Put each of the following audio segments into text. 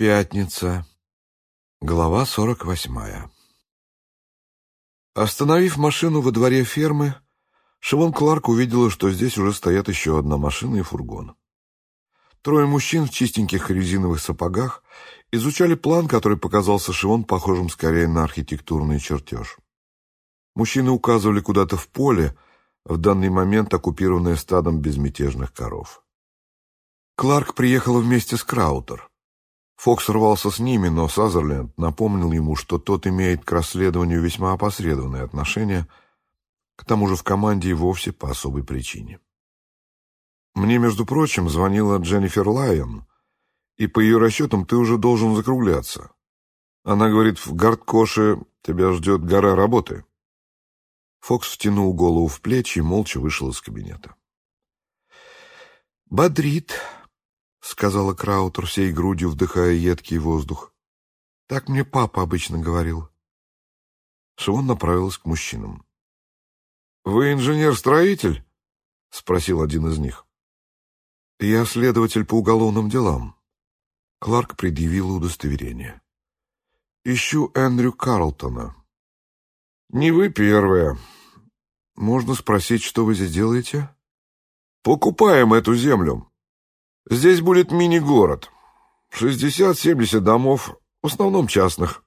Пятница. Глава сорок восьмая. Остановив машину во дворе фермы, Шивон Кларк увидела, что здесь уже стоят еще одна машина и фургон. Трое мужчин в чистеньких резиновых сапогах изучали план, который показался Шивон похожим скорее на архитектурный чертеж. Мужчины указывали куда-то в поле, в данный момент оккупированное стадом безмятежных коров. Кларк приехала вместе с Краутер. Фокс рвался с ними, но Сазерленд напомнил ему, что тот имеет к расследованию весьма опосредованное отношение, к тому же в команде и вовсе по особой причине. Мне, между прочим, звонила Дженнифер Лайон, и по ее расчетам ты уже должен закругляться. Она говорит, в Гардкоше тебя ждет гора работы. Фокс втянул голову в плечи и молча вышел из кабинета. «Бодрит», — сказала Краутер, всей грудью вдыхая едкий воздух. «Так мне папа обычно говорил». Шивон направилась к мужчинам. «Вы инженер-строитель?» — спросил один из них. «Я следователь по уголовным делам». Кларк предъявил удостоверение. «Ищу Эндрю Карлтона». «Не вы первая». «Можно спросить, что вы здесь делаете?» «Покупаем эту землю. Здесь будет мини-город. 60-70 домов, в основном частных.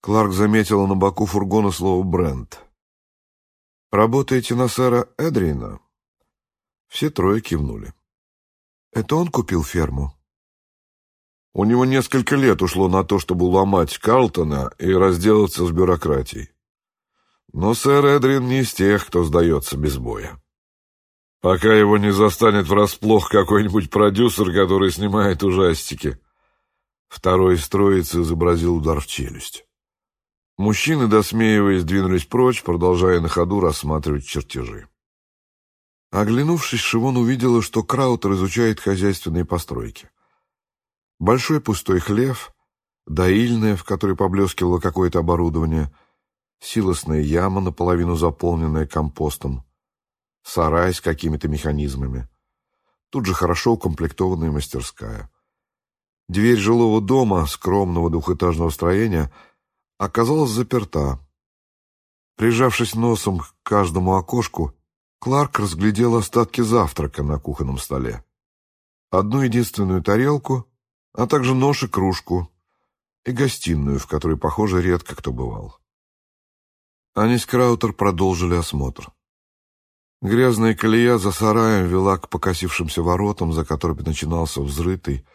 Кларк заметила на боку фургона слово «бренд». «Работаете на сэра Эдрина?» Все трое кивнули. «Это он купил ферму?» У него несколько лет ушло на то, чтобы уломать Карлтона и разделаться с бюрократией. Но сэр Эдрин не из тех, кто сдается без боя пока его не застанет врасплох какой-нибудь продюсер, который снимает ужастики. Второй из троицы изобразил удар в челюсть. Мужчины, досмеиваясь, двинулись прочь, продолжая на ходу рассматривать чертежи. Оглянувшись, Шивон увидела, что Краутер изучает хозяйственные постройки. Большой пустой хлев, доильная, в которой поблескивало какое-то оборудование, силосная яма, наполовину заполненная компостом, сарай с какими-то механизмами. Тут же хорошо укомплектованная мастерская. Дверь жилого дома, скромного двухэтажного строения, оказалась заперта. Прижавшись носом к каждому окошку, Кларк разглядел остатки завтрака на кухонном столе. Одну единственную тарелку, а также нож и кружку, и гостиную, в которой, похоже, редко кто бывал. Они с Краутер продолжили осмотр. Грязная колея за сараем вела к покосившимся воротам, за которыми начинался взрытый,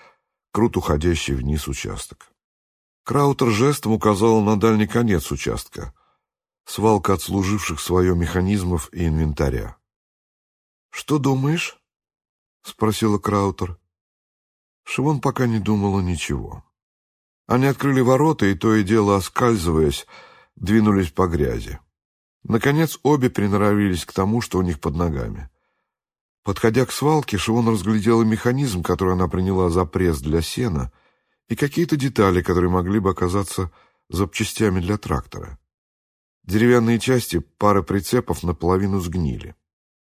круто уходящий вниз участок. Краутер жестом указал на дальний конец участка, свалка отслуживших свое механизмов и инвентаря. «Что думаешь?» — спросила Краутер. Шивон пока не думала ничего. Они открыли ворота и, то и дело оскальзываясь, двинулись по грязи. Наконец обе приноровились к тому, что у них под ногами. Подходя к свалке, Шивон разглядела механизм, который она приняла за пресс для сена, и какие-то детали, которые могли бы оказаться запчастями для трактора. Деревянные части, пара прицепов наполовину сгнили.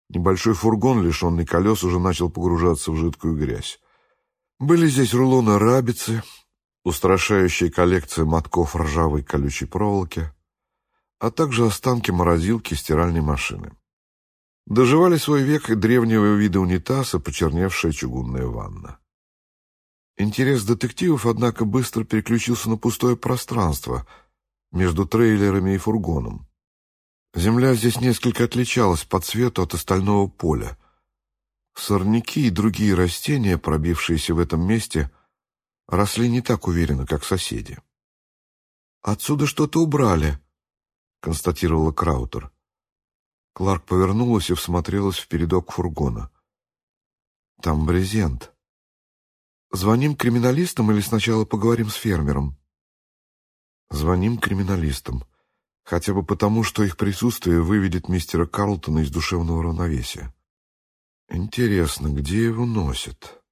Небольшой фургон, лишенный колес, уже начал погружаться в жидкую грязь. Были здесь рулоны рабицы, устрашающая коллекция мотков ржавой колючей проволоки, а также останки морозилки стиральной машины. Доживали свой век и древнего вида унитаз и почерневшая чугунная ванна. Интерес детективов, однако, быстро переключился на пустое пространство между трейлерами и фургоном. Земля здесь несколько отличалась по цвету от остального поля. Сорняки и другие растения, пробившиеся в этом месте, росли не так уверенно, как соседи. «Отсюда что-то убрали», констатировала Краутер. Кларк повернулась и всмотрелась в передок фургона. Там брезент. Звоним криминалистам или сначала поговорим с фермером? Звоним криминалистам. Хотя бы потому, что их присутствие выведет мистера Карлтона из душевного равновесия. Интересно, где его носят?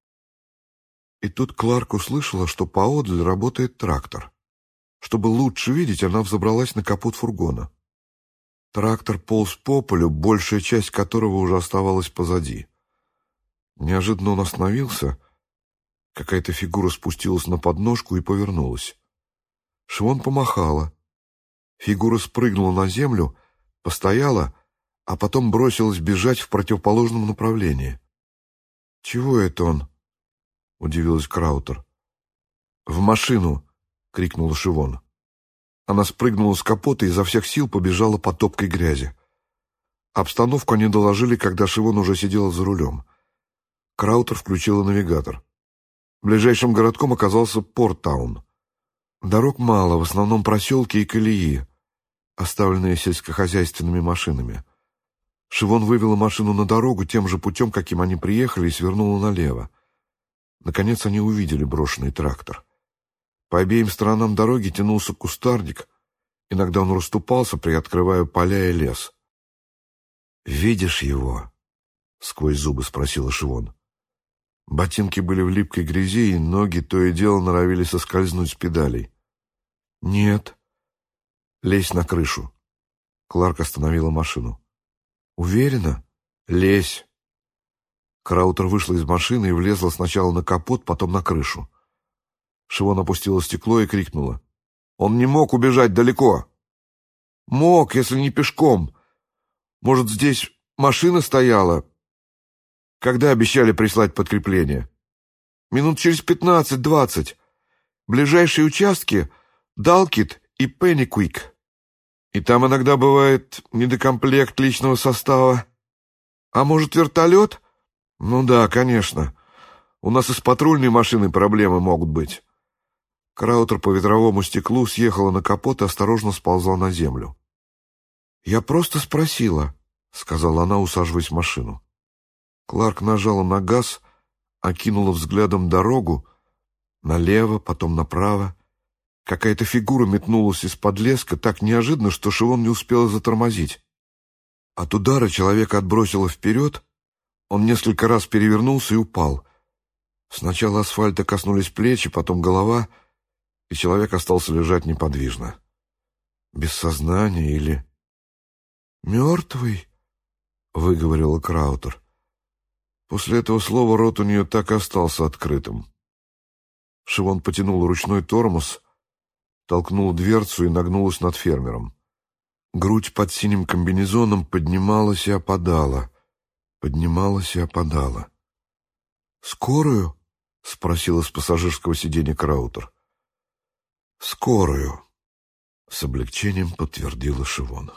И тут Кларк услышала, что поодаль работает трактор. Чтобы лучше видеть, она взобралась на капот фургона. Трактор полз по полю, большая часть которого уже оставалась позади. Неожиданно он остановился Какая-то фигура спустилась на подножку и повернулась. Шивон помахала. Фигура спрыгнула на землю, постояла, а потом бросилась бежать в противоположном направлении. «Чего это он?» — удивилась Краутер. «В машину!» — крикнула Шивон. Она спрыгнула с капота и изо всех сил побежала по топкой грязи. Обстановку они доложили, когда Шивон уже сидела за рулем. Краутер включила навигатор. Ближайшим городком оказался Порттаун. Дорог мало, в основном проселки и колеи, оставленные сельскохозяйственными машинами. Шивон вывела машину на дорогу тем же путем, каким они приехали, и свернула налево. Наконец они увидели брошенный трактор. По обеим сторонам дороги тянулся кустарник. Иногда он расступался, приоткрывая поля и лес. «Видишь его?» — сквозь зубы спросила Шивон. Ботинки были в липкой грязи, и ноги то и дело норовили соскользнуть с педалей. «Нет». «Лезь на крышу». Кларк остановила машину. «Уверена? Лезь!» Краутер вышла из машины и влезла сначала на капот, потом на крышу. Шивон опустила стекло и крикнула. «Он не мог убежать далеко!» «Мог, если не пешком. Может, здесь машина стояла?» «Когда обещали прислать подкрепление?» «Минут через пятнадцать-двадцать. Ближайшие участки — Далкит и Пенниквик». И там иногда бывает недокомплект личного состава. А может, вертолет? Ну да, конечно. У нас и с патрульной машиной проблемы могут быть. Краутер по ветровому стеклу съехала на капот и осторожно сползла на землю. «Я просто спросила», — сказала она, усаживаясь в машину. Кларк нажала на газ, окинула взглядом дорогу, налево, потом направо. Какая-то фигура метнулась из-под леска так неожиданно, что Шивон не успел затормозить. От удара человека отбросило вперед, он несколько раз перевернулся и упал. Сначала асфальта коснулись плечи, потом голова, и человек остался лежать неподвижно. Без сознания или... «Мертвый?» — выговорила Краутер. После этого слова рот у нее так и остался открытым. Шивон потянул ручной тормоз, толкнула дверцу и нагнулась над фермером. Грудь под синим комбинезоном поднималась и опадала, поднималась и опадала. «Скорую?» — спросила с пассажирского сиденья Краутер. «Скорую», — с облегчением подтвердила Шивона.